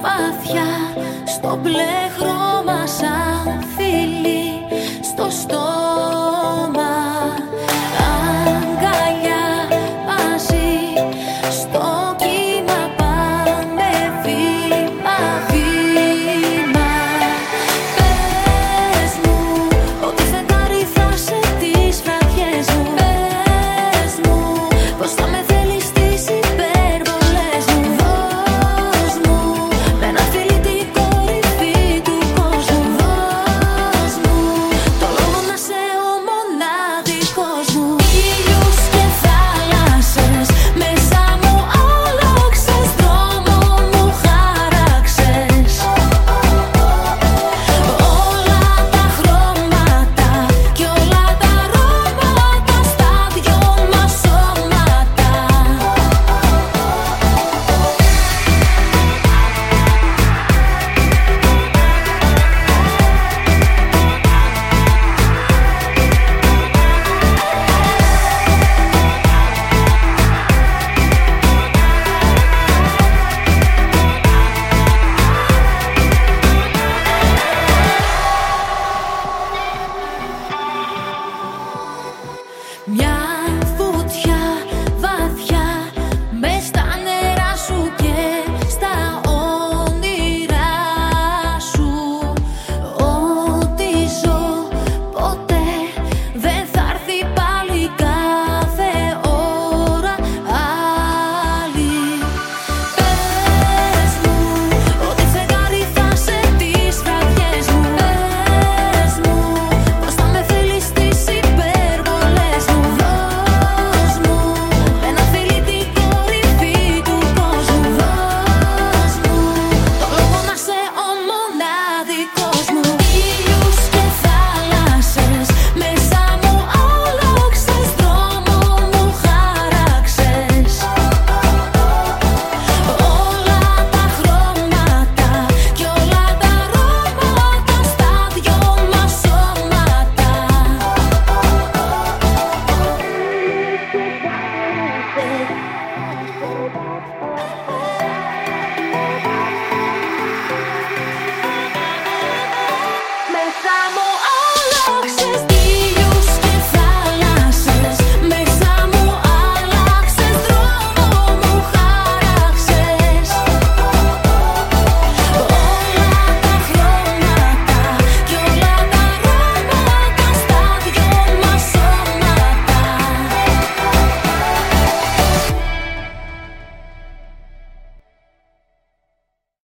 βαθιά στο πλέχρο μας